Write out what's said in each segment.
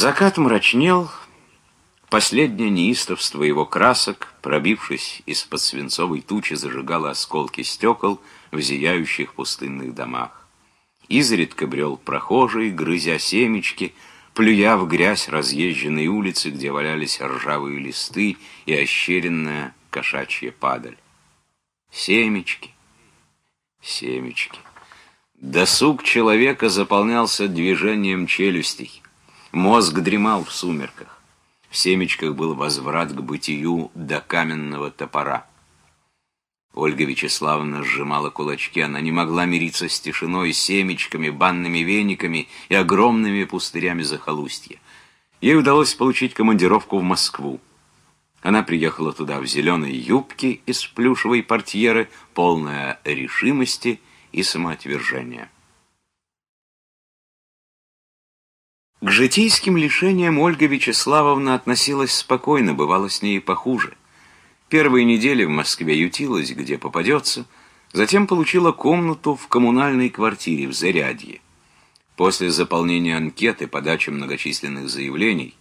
Закат мрачнел, последнее неистовство его красок, пробившись из-под свинцовой тучи, зажигало осколки стекол в зияющих пустынных домах. Изредка брел прохожий, грызя семечки, плюя в грязь разъезженной улицы, где валялись ржавые листы и ощеренная кошачья падаль. Семечки, семечки. Досуг человека заполнялся движением челюстей. Мозг дремал в сумерках. В семечках был возврат к бытию до каменного топора. Ольга Вячеславовна сжимала кулачки. Она не могла мириться с тишиной, семечками, банными вениками и огромными пустырями захолустья. Ей удалось получить командировку в Москву. Она приехала туда в зеленой юбке из плюшевой портьеры, полная решимости и самоотвержения. К житейским лишениям Ольга Вячеславовна относилась спокойно, бывало с ней похуже. Первые недели в Москве ютилась, где попадется, затем получила комнату в коммунальной квартире в Зарядье. После заполнения анкеты, подачи многочисленных заявлений,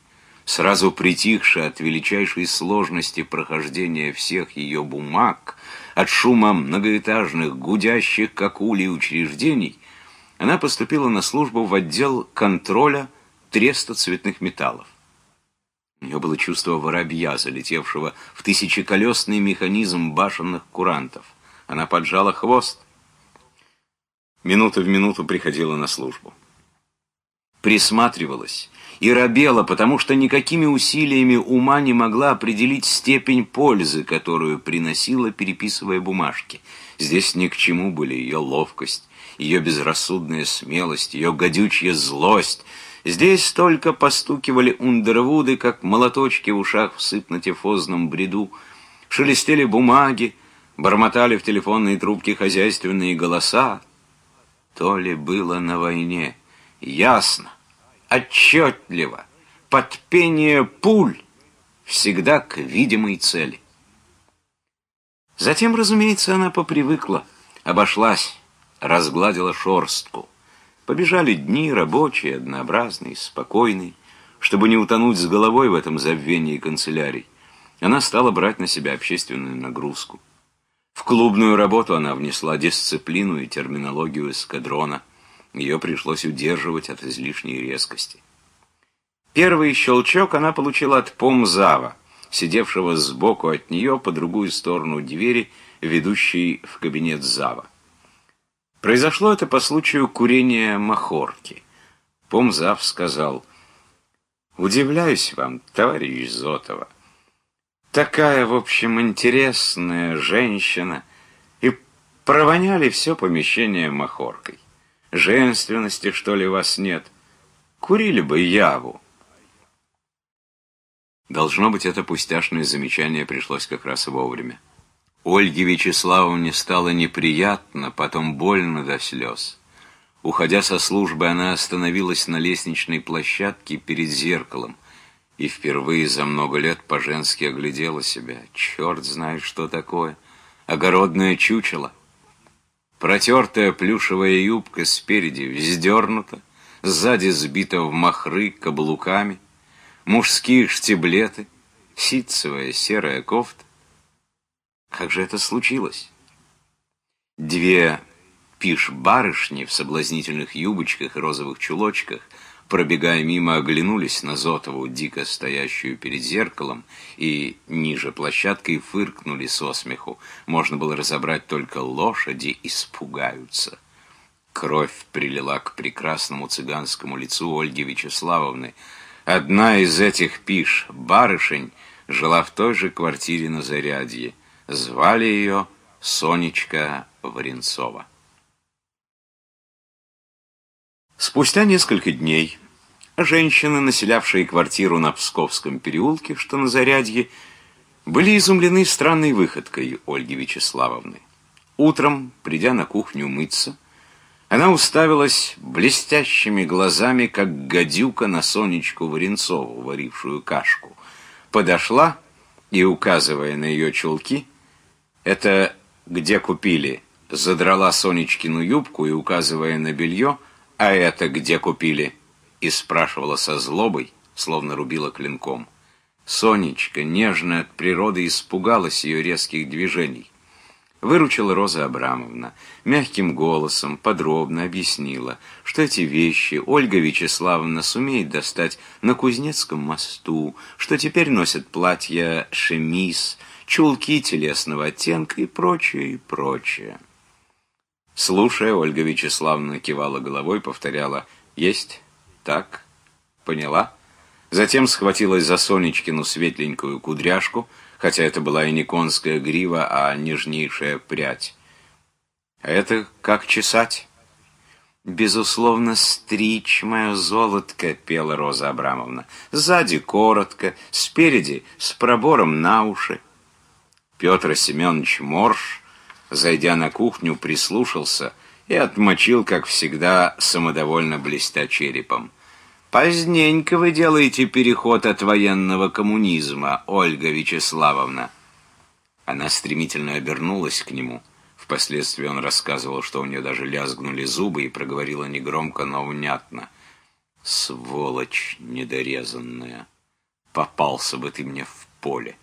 сразу притихшая от величайшей сложности прохождения всех ее бумаг, от шума многоэтажных, гудящих, как улей, учреждений, она поступила на службу в отдел контроля треста цветных металлов. У нее было чувство воробья, залетевшего в тысячеколесный механизм башенных курантов. Она поджала хвост. Минута в минуту приходила на службу. Присматривалась и робела, потому что никакими усилиями ума не могла определить степень пользы, которую приносила, переписывая бумажки. Здесь ни к чему были ее ловкость, ее безрассудная смелость, ее гадючая злость — Здесь только постукивали ундервуды, как молоточки в ушах в сыпно-тифозном бреду, шелестели бумаги, бормотали в телефонные трубки хозяйственные голоса. То ли было на войне, ясно, отчетливо, под пение пуль, всегда к видимой цели. Затем, разумеется, она попривыкла, обошлась, разгладила шорстку. Побежали дни рабочие, однообразные, спокойные. Чтобы не утонуть с головой в этом забвении канцелярий, она стала брать на себя общественную нагрузку. В клубную работу она внесла дисциплину и терминологию эскадрона. Ее пришлось удерживать от излишней резкости. Первый щелчок она получила от помзава, сидевшего сбоку от нее по другую сторону двери, ведущей в кабинет зава. Произошло это по случаю курения махорки. Помзав сказал, «Удивляюсь вам, товарищ Зотова. Такая, в общем, интересная женщина. И провоняли все помещение махоркой. Женственности, что ли, вас нет? Курили бы яву». Должно быть, это пустяшное замечание пришлось как раз вовремя. Ольге Вячеславовне стало неприятно, потом больно до слез. Уходя со службы, она остановилась на лестничной площадке перед зеркалом и впервые за много лет по-женски оглядела себя. Черт знает, что такое. Огородное чучело. Протертая плюшевая юбка спереди вздернута, сзади сбита в махры каблуками, мужские штиблеты, ситцевая серая кофта. Как же это случилось? Две пиш-барышни в соблазнительных юбочках и розовых чулочках, пробегая мимо, оглянулись на Зотову, дико стоящую перед зеркалом, и ниже площадкой фыркнули со смеху. Можно было разобрать только лошади испугаются. Кровь прилила к прекрасному цыганскому лицу Ольги Вячеславовны. Одна из этих пиш-барышень жила в той же квартире на Зарядье. Звали ее Сонечка Варенцова. Спустя несколько дней женщины, населявшие квартиру на Псковском переулке, что на Зарядье, были изумлены странной выходкой Ольги Вячеславовны. Утром, придя на кухню мыться, она уставилась блестящими глазами, как гадюка на Сонечку Варенцову, варившую кашку. Подошла и, указывая на ее чулки, это где купили? Задрала Сонечкину юбку и, указывая на белье, а это где купили? И спрашивала со злобой, словно рубила клинком. Сонечка, нежная от природы, испугалась ее резких движений. Выручила Роза Абрамовна. Мягким голосом подробно объяснила, что эти вещи Ольга Вячеславовна сумеет достать на Кузнецком мосту, что теперь носят платья шемис, чулки телесного оттенка и прочее, и прочее. Слушая, Ольга Вячеславовна кивала головой, повторяла «Есть? Так? Поняла?» Затем схватилась за Сонечкину светленькую кудряшку, хотя это была и не конская грива, а нежнейшая прядь. А это как чесать? «Безусловно, стричь, мое золотко», — пела Роза Абрамовна. «Сзади коротко, спереди с пробором на уши». Петр Семенович Морж, зайдя на кухню, прислушался и отмочил, как всегда, самодовольно блестя черепом. Поздненько вы делаете переход от военного коммунизма, Ольга Вячеславовна. Она стремительно обернулась к нему. Впоследствии он рассказывал, что у нее даже лязгнули зубы и проговорила негромко, но внятно. «Сволочь недорезанная! Попался бы ты мне в поле!»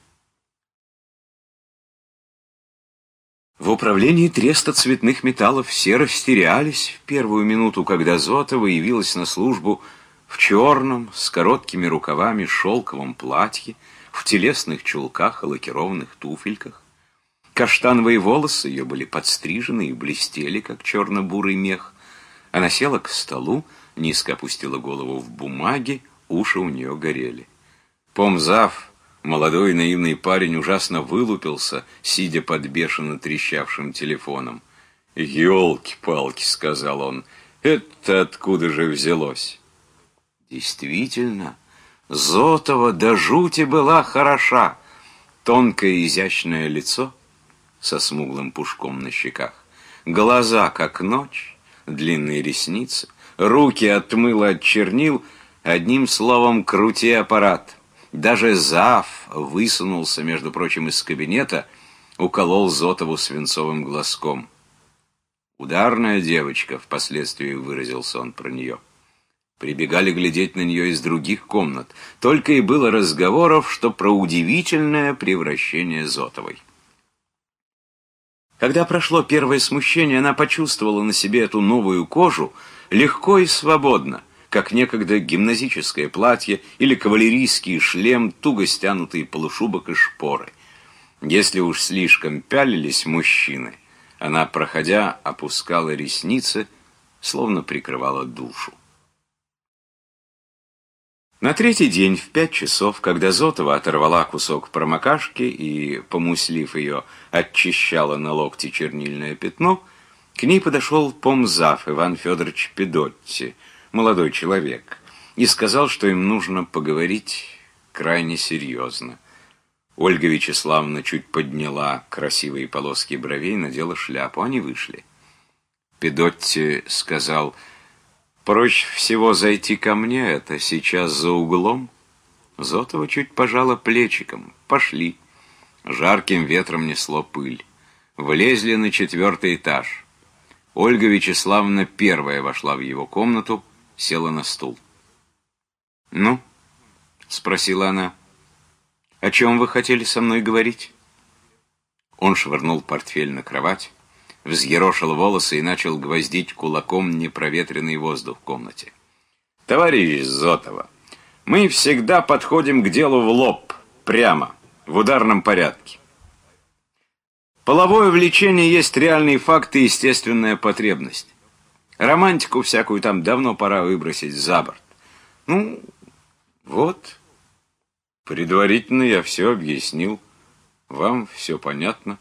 В управлении треста цветных металлов все растерялись в первую минуту, когда Зотова явилась на службу в черном, с короткими рукавами, шелковом платье, в телесных чулках и лакированных туфельках. Каштановые волосы ее были подстрижены и блестели, как черно-бурый мех. Она села к столу, низко опустила голову в бумаги, уши у нее горели. Помзав, молодой наивный парень, ужасно вылупился, сидя под бешено трещавшим телефоном. «Елки-палки», — сказал он, — «это откуда же взялось?» Действительно, Зотова до жути была хороша. Тонкое изящное лицо со смуглым пушком на щеках, глаза, как ночь, длинные ресницы, руки отмыло от чернил, одним словом, крути аппарат. Даже Зав высунулся, между прочим, из кабинета, уколол Зотову свинцовым глазком. «Ударная девочка», — впоследствии выразился он про нее. Прибегали глядеть на нее из других комнат. Только и было разговоров, что про удивительное превращение Зотовой. Когда прошло первое смущение, она почувствовала на себе эту новую кожу легко и свободно, как некогда гимназическое платье или кавалерийский шлем, туго стянутые полушубок и шпоры. Если уж слишком пялились мужчины, она, проходя, опускала ресницы, словно прикрывала душу. На третий день в пять часов, когда Зотова оторвала кусок промокашки и, помуслив ее, очищала на локте чернильное пятно, к ней подошел помзав Иван Федорович Педотти, молодой человек, и сказал, что им нужно поговорить крайне серьезно. Ольга Вячеславовна чуть подняла красивые полоски бровей, надела шляпу, они вышли. Педотти сказал Проще всего зайти ко мне, это сейчас за углом. Зотова чуть пожала плечиком. Пошли. Жарким ветром несло пыль. Влезли на четвертый этаж. Ольга Вячеславовна первая вошла в его комнату, села на стул. «Ну?» — спросила она. «О чем вы хотели со мной говорить?» Он швырнул портфель на кровать взъерошил волосы и начал гвоздить кулаком непроветренный воздух в комнате. «Товарищ Зотова, мы всегда подходим к делу в лоб, прямо, в ударном порядке. Половое влечение есть реальный факт и естественная потребность. Романтику всякую там давно пора выбросить за борт. Ну, вот, предварительно я все объяснил. Вам все понятно.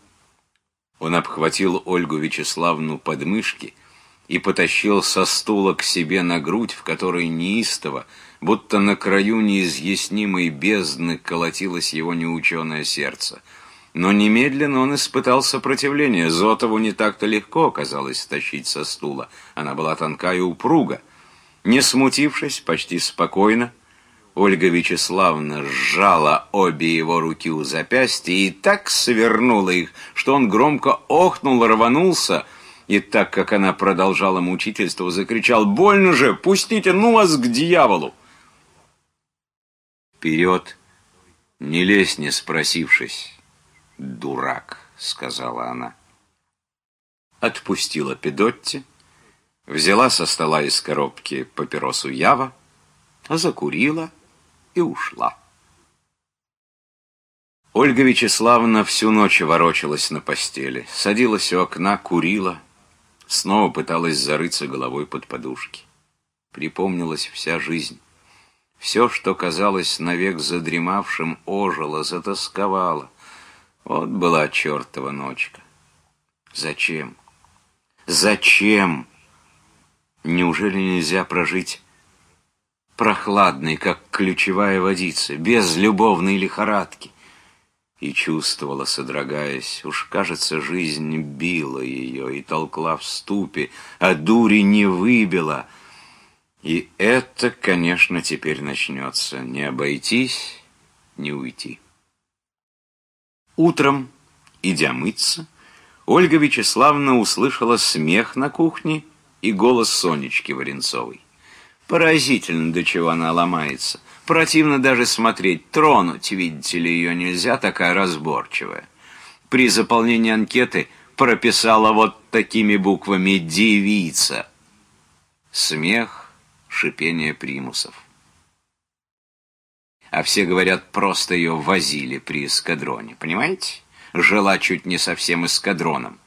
Он обхватил Ольгу Вячеславну под мышки и потащил со стула к себе на грудь, в которой неистово, будто на краю неизъяснимой бездны колотилось его неученое сердце. Но немедленно он испытал сопротивление. Зотову не так-то легко оказалось стащить со стула. Она была тонка и упруга. Не смутившись, почти спокойно, Ольга Вячеславовна сжала обе его руки у запястья и так свернула их, что он громко охнул, рванулся, и так как она продолжала мучительство, закричал «Больно же! Пустите, ну вас к дьяволу!» Вперед, не лезь, не спросившись. Дурак, сказала она. Отпустила Педотти, взяла со стола из коробки папиросу Ява, закурила и ушла. Ольга Вячеславовна всю ночь ворочалась на постели, садилась у окна, курила, снова пыталась зарыться головой под подушки. Припомнилась вся жизнь. Все, что казалось навек задремавшим, ожило, затасковало. Вот была чертова ночка. Зачем? Зачем? Неужели нельзя прожить прохладной, как ключевая водица, без любовной лихорадки? И чувствовала, содрогаясь, уж, кажется, жизнь била ее и толкла в ступе, а дури не выбила. И это, конечно, теперь начнется. Не обойтись, не уйти. Утром, идя мыться, Ольга Вячеславовна услышала смех на кухне и голос Сонечки Варенцовой. Поразительно, до чего она ломается. Противно даже смотреть. Тронуть, видите ли, ее нельзя, такая разборчивая. При заполнении анкеты прописала вот такими буквами «девица». Смех, шипение примусов. А все говорят, просто ее возили при эскадроне, понимаете? жила чуть не совсем эскадроном.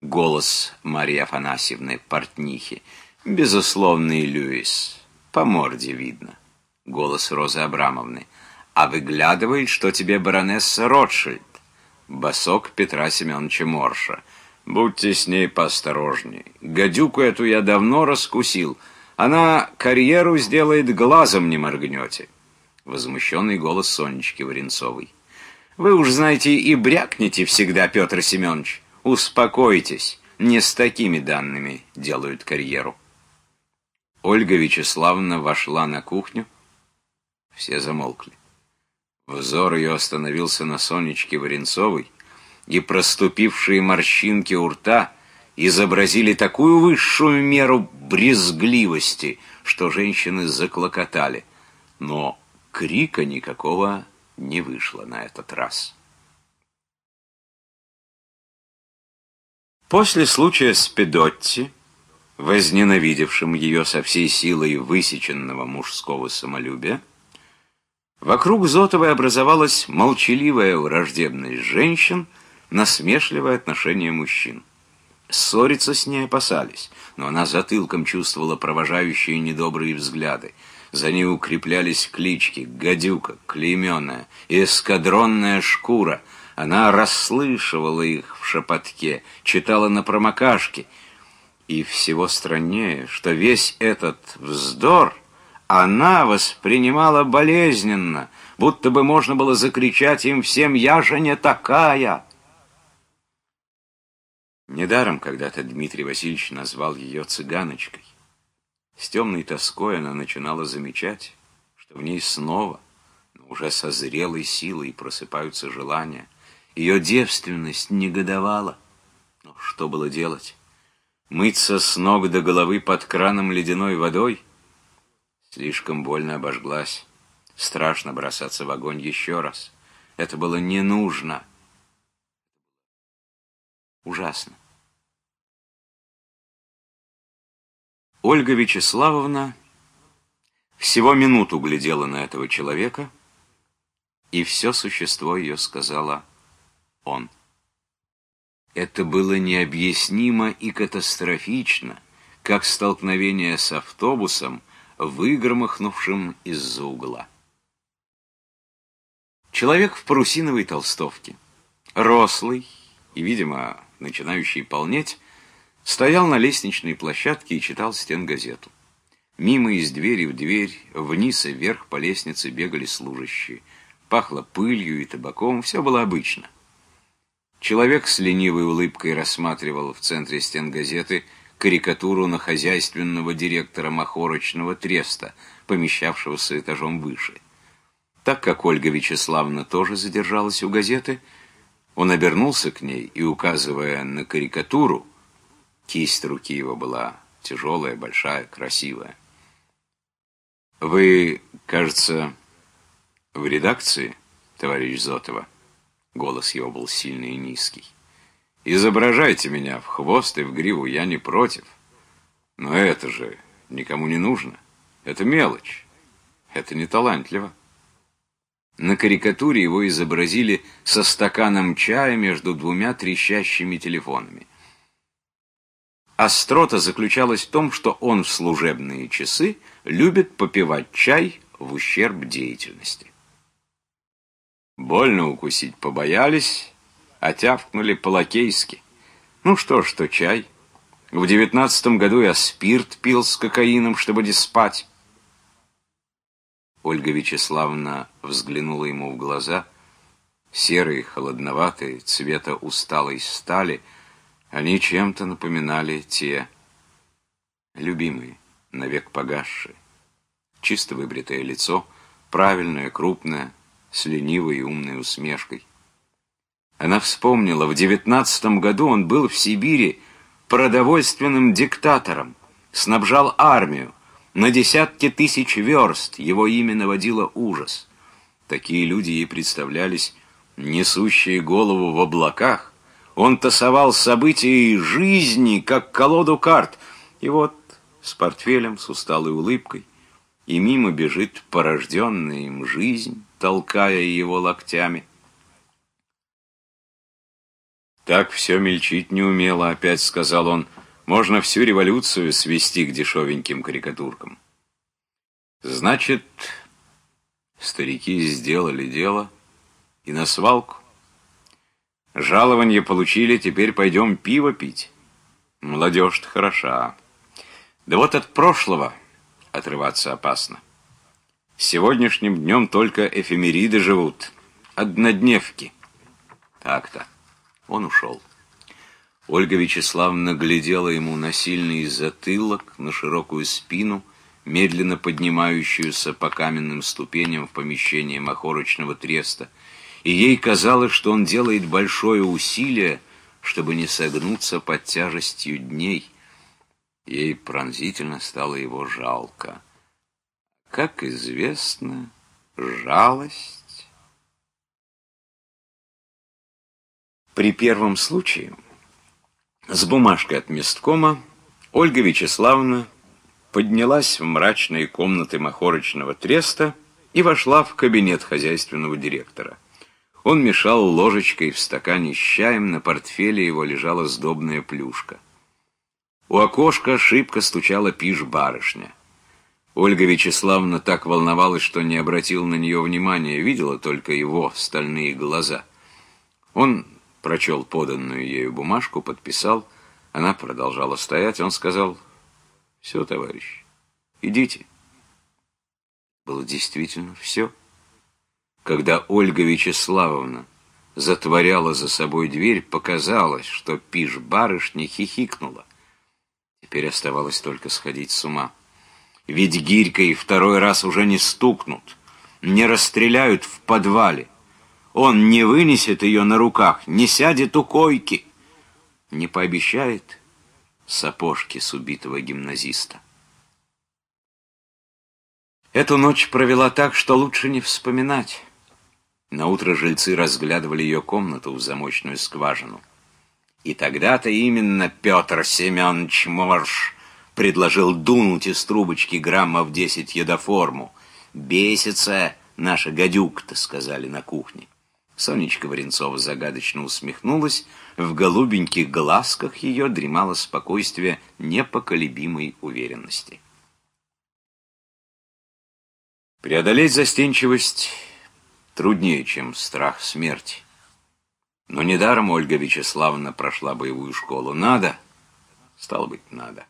Голос Марии Афанасьевны портнихи. Безусловный Льюис. По морде видно. Голос Розы Абрамовны. А выглядывает, что тебе баронесса Ротшильд. Босок Петра Семеновича Морша. Будьте с ней поосторожней. Гадюку эту я давно раскусил. Она карьеру сделает, глазом не моргнете. Возмущенный голос Сонечки Варенцовой. Вы уж знаете и брякнете всегда, Петр Семенович. Успокойтесь, не с такими данными делают карьеру. Ольга Вячеславовна вошла на кухню. Все замолкли. Взор ее остановился на Сонечке Варенцовой, и проступившие морщинки у рта изобразили такую высшую меру брезгливости, что женщины заклокотали. Но крика никакого не вышло на этот раз. После случая с Педотти, возненавидевшим ее со всей силой высеченного мужского самолюбия, вокруг Зотовой образовалась молчаливая враждебность женщин, насмешливое отношение мужчин. Ссориться с ней опасались, но она затылком чувствовала провожающие недобрые взгляды. За ней укреплялись клички «Гадюка», «Клейменная», «Эскадронная шкура». Она расслышивала их в шепотке, читала на промокашке. И всего страннее, что весь этот вздор она воспринимала болезненно, будто бы можно было закричать им всем «Я же не такая!» Недаром когда-то Дмитрий Васильевич назвал ее цыганочкой. Темной тоской она начинала замечать, что в ней снова, но уже со зрелой силой просыпаются желания. Ее девственность негодовала. Но что было делать? Мыться с ног до головы под краном ледяной водой? Слишком больно обожглась. Страшно бросаться в огонь еще раз. Это было не нужно. Ужасно. Ольга Вячеславовна всего минуту глядела на этого человека, и все существо ее сказала «он». Это было необъяснимо и катастрофично, как столкновение с автобусом, выгромыхнувшим из-за угла. Человек в парусиновой толстовке, рослый и, видимо, начинающий полнеть, Стоял на лестничной площадке и читал стенгазету. Мимо из двери в дверь, вниз и вверх по лестнице бегали служащие. Пахло пылью и табаком, все было обычно. Человек с ленивой улыбкой рассматривал в центре стенгазеты карикатуру на хозяйственного директора махорочного треста, помещавшегося этажом выше. Так как Ольга Вячеславовна тоже задержалась у газеты, он обернулся к ней и, указывая на карикатуру, Кисть руки его была тяжелая, большая, красивая. «Вы, кажется, В редакции, товарищ Зотова, голос его был сильный и низкий. Изображайте меня в хвост и в гриву, я не против. Но это же никому не нужно. Это мелочь. Это не талантливо. На карикатуре его изобразили со стаканом чая между двумя трещащими телефонами. Острота заключалась в том, что он в служебные часы любит попивать чай в ущерб деятельности. Больно укусить побоялись, а тявкнули по-лакейски. Ну что ж, то чай. В девятнадцатом году я спирт пил с кокаином, чтобы не спать. Ольга Вячеславовна взглянула ему в глаза, серые, холодноватые, цвета усталой стали, они чем-то напоминали те любимые, навек погасшие. Чисто выбритое лицо, правильное, крупное, с ленивой и умной усмешкой. Она вспомнила, в девятнадцатом году он был в Сибири продовольственным диктатором, снабжал армию, на десятки тысяч верст его имя наводило ужас. Такие люди ей представлялись несущие голову в облаках. Он тасовал события жизни, как колоду карт. И вот с портфелем, с усталой улыбкой, и мимо бежит порожденная им жизнь, толкая его локтями. «Так все мельчить не умело», — опять сказал он, — можно всю революцию свести к дешевеньким карикатуркам. Значит, старики сделали дело и на свалку. Жалование получили, теперь пойдем пиво пить. Молодежь-то хороша. Да вот от прошлого отрываться опасно. Сегодняшним днем только эфемериды живут, однодневки. Так-то. Он ушел. Ольга Вячеславовна глядела ему на сильный затылок, на широкую спину, медленно поднимающуюся по каменным ступеням в помещение махорочного треста, и ей казалось, что он делает большое усилие, чтобы не согнуться под тяжестью дней. Ей пронзительно стало его жалко. Как известно, жалость... При первом случае с бумажкой от месткома Ольга Вячеславовна поднялась в мрачные комнаты махорочного треста и вошла в кабинет хозяйственного директора. Он мешал ложечкой в стакане с чаем, на портфеле его лежала сдобная плюшка. У окошка шибко стучала пиш-барышня. Ольга Вячеславовна так волновалась, что не обратила на нее внимания, видела только его стальные глаза. Он прочел поданную ею бумажку, подписал. Она продолжала стоять. Он сказал, «Все, товарищ, идите». Было действительно все. Когда Ольга Вячеславовна затворяла за собой дверь, показалось, что пиш-барышня хихикнула. Теперь оставалось только сходить с ума. Ведь Гирькой второй раз уже не стукнут, не расстреляют в подвале. Он не вынесет ее на руках, не сядет у койки, не пообещает сапожки с убитого гимназиста. Эту ночь провела так, что лучше не вспоминать. Наутро жильцы разглядывали ее комнату в замочную скважину. И тогда-то именно Петр Семенович Морж предложил дунуть из трубочки граммов десять едоформу. «Бесится наша гадюка-то», — сказали на кухне. Сонечка Варенцова загадочно усмехнулась, в голубеньких глазках ее дремало спокойствие непоколебимой уверенности. Преодолеть застенчивость труднее, чем страх смерти. Но недаром Ольга Вячеславовна прошла боевую школу. Надо, стало быть, надо.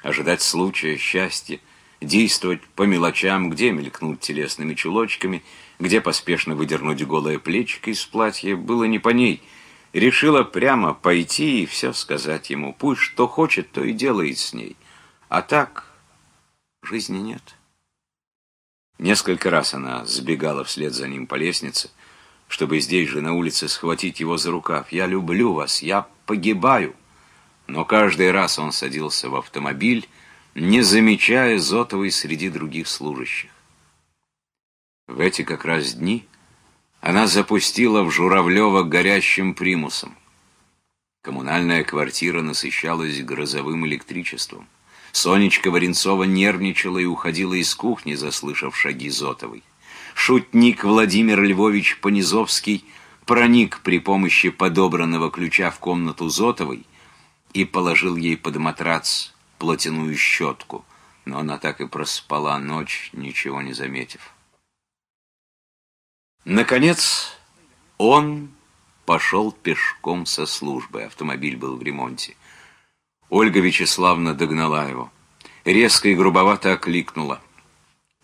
Ожидать случая, счастья, действовать по мелочам, где мелькнуть телесными чулочками — где поспешно выдернуть голое плечико из платья, было не по ней. Решила прямо пойти и все сказать ему. Пусть что хочет, то и делает с ней. А так жизни нет. Несколько раз она сбегала вслед за ним по лестнице, чтобы здесь же на улице схватить его за рукав. «Я люблю вас, я погибаю». Но каждый раз он садился в автомобиль, не замечая Зотовой среди других служащих. В эти как раз дни она запустила в Журавлева горящим примусом. Коммунальная квартира насыщалась грозовым электричеством. Сонечка Варенцова нервничала и уходила из кухни, заслышав шаги Зотовой. Шутник Владимир Львович Понизовский проник при помощи подобранного ключа в комнату Зотовой и положил ей под матрац платяную щетку, но она так и проспала ночь, ничего не заметив. Наконец, он пошел пешком со службы. Автомобиль был в ремонте. Ольга Вячеславна догнала его. Резко и грубовато окликнула.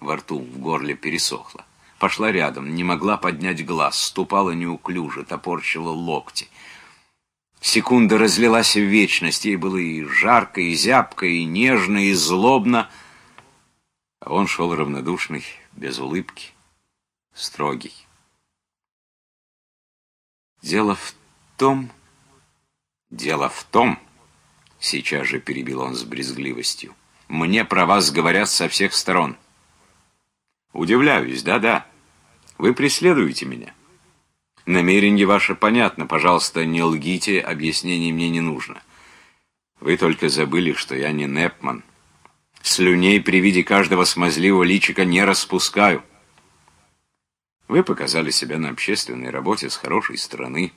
Во рту, в горле пересохло. Пошла рядом, не могла поднять глаз, ступала неуклюже, топорщила локти. Секунда разлилась в вечность, ей было и жарко, и зябко, и нежно, и злобно. А он шел равнодушный, без улыбки, строгий. Дело в том... Дело в том, сейчас же перебил он с брезгливостью, мне про вас говорят со всех сторон. Удивляюсь, да-да. Вы преследуете меня. Намерение ваше понятно. Пожалуйста, не лгите, объяснений мне не нужно. Вы только забыли, что я не Непман. Слюней при виде каждого смазливого личика не распускаю. Вы показали себя на общественной работе с хорошей стороны.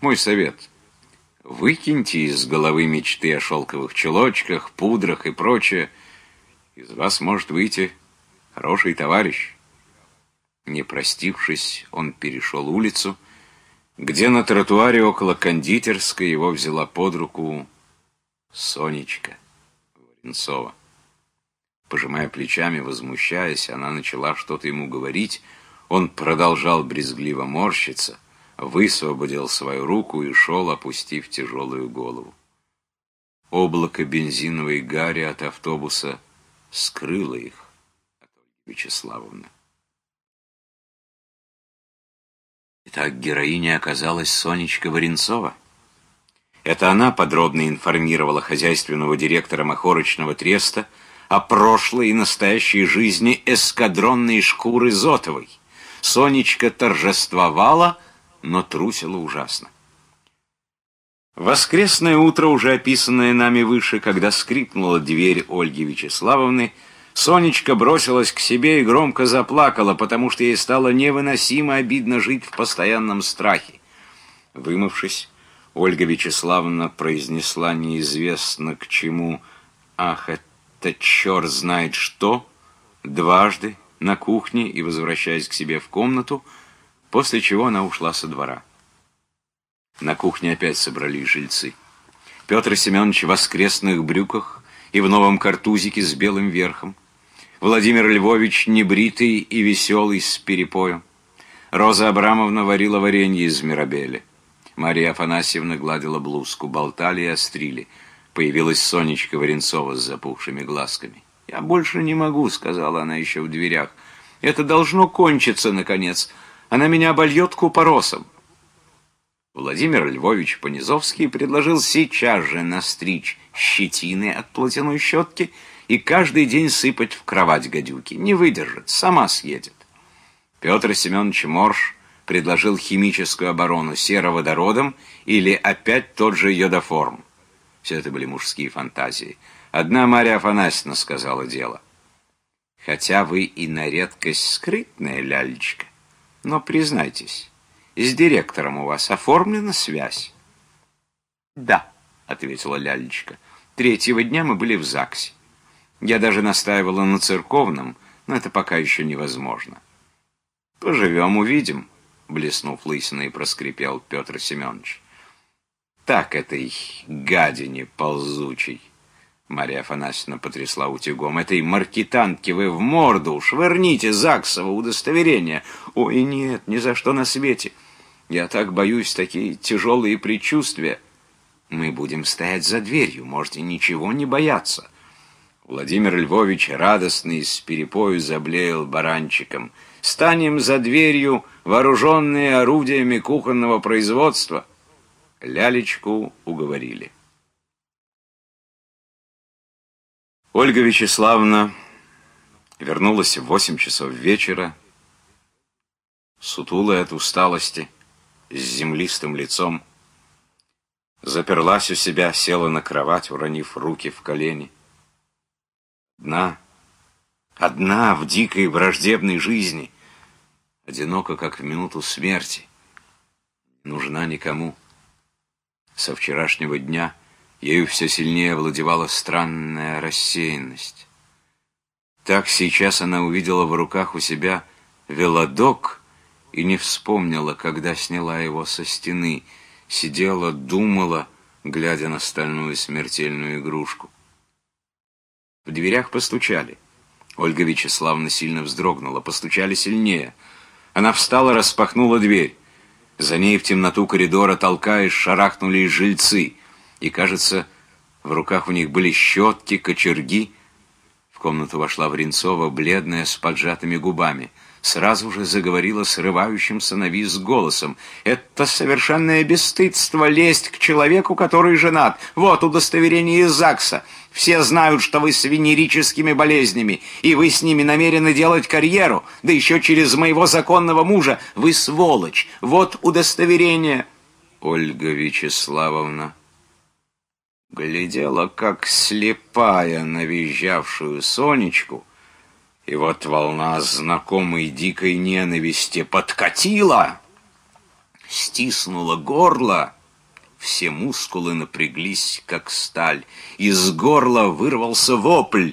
Мой совет — выкиньте из головы мечты о шелковых чулочках, пудрах и прочее. Из вас может выйти хороший товарищ. Не простившись, он перешел улицу, где на тротуаре около кондитерской его взяла под руку Сонечка Варенцова. Пожимая плечами, возмущаясь, она начала что-то ему говорить. Он продолжал брезгливо морщиться, высвободил свою руку и шел, опустив тяжелую голову. Облако бензиновой гари от автобуса скрыло их от Ольги Вячеславовны. Итак, героиней оказалась Сонечка Варенцова. Это она подробно информировала хозяйственного директора Махорочного треста о прошлой и настоящей жизни эскадронной шкуры Зотовой. Сонечка торжествовала, но трусила ужасно. Воскресное утро, уже описанное нами выше, когда скрипнула дверь Ольги Вячеславовны, Сонечка бросилась к себе и громко заплакала, потому что ей стало невыносимо обидно жить в постоянном страхе. Вымывшись, Ольга Вячеславовна произнесла неизвестно к чему «Ах, это черт знает что!» дважды на кухне и возвращаясь к себе в комнату, после чего она ушла со двора. На кухне опять собрались жильцы. Петр Семенович в воскресных брюках и в новом картузике с белым верхом, Владимир Львович небритый и веселый с перепоем. Роза Абрамовна варила варенье из мирабели. Мария Афанасьевна гладила блузку, болтали и острили. Появилась Сонечка Варенцова с запухшими глазками. «Я больше не могу», — сказала она еще в дверях. «Это должно кончиться, наконец. Она меня обольет купоросом». Владимир Львович Понизовский предложил сейчас же настричь щетины от платяной щетки и каждый день сыпать в кровать гадюки. Не выдержит, сама съедет. Петр Семенович Морж предложил химическую оборону сероводородом или опять тот же йодоформ. Все это были мужские фантазии. Одна Марья Афанасьевна сказала дело. Хотя вы и на редкость скрытная, лялечка, но признайтесь, с директором у вас оформлена связь? Да, ответила лялечка. Третьего дня мы были в ЗАГСе. Я даже настаивала на церковном, но это пока еще невозможно. «Поживем, увидим», — блеснув лысиной, проскрипел Петр Семенович. «Так этой гадине ползучей!» Мария Афанасьевна потрясла утюгом. «Этой маркетантке вы в морду! Швырните ЗАГСово удостоверение!» «Ой, нет, ни за что на свете! Я так боюсь, такие тяжелые предчувствия!» «Мы будем стоять за дверью, можете ничего не бояться!» Владимир Львович, радостный, с перепою заблеял баранчиком. «Станем за дверью, вооруженные орудиями кухонного производства!» Лялечку уговорили. Ольга Вячеславовна вернулась в восемь часов вечера, сутулая от усталости, с землистым лицом, заперлась у себя, села на кровать, уронив руки в колени. Одна, одна в дикой враждебной жизни, одинока, как в минуту смерти, нужна никому. Со вчерашнего дня ею все сильнее овладевала странная рассеянность. Так сейчас она увидела в руках у себя велодок и не вспомнила, когда сняла его со стены, сидела, думала, глядя на стальную смертельную игрушку. В дверях постучали. Ольга Вячеславовна сильно вздрогнула, постучали сильнее. Она встала, распахнула дверь. За ней в темноту коридора, толкаясь, шарахнули жильцы. И, кажется, в руках у них были щетки, кочерги. В комнату вошла Вренцова, бледная, с поджатыми губами. Сразу же заговорила срывающимся на виз голосом. «Это совершенное бесстыдство лезть к человеку, который женат. Вот удостоверение из ЗАГСа. Все знают, что вы с венерическими болезнями, и вы с ними намерены делать карьеру, да еще через моего законного мужа. Вы сволочь. Вот удостоверение. Ольга Вячеславовна глядела, как слепая на Сонечку, и вот волна знакомой дикой ненависти подкатила, стиснула горло, все мускулы напряглись, как сталь. Из горла вырвался вопль.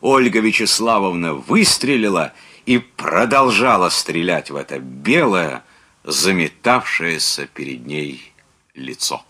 Ольга Вячеславовна выстрелила и продолжала стрелять в это белое, заметавшееся перед ней лицо.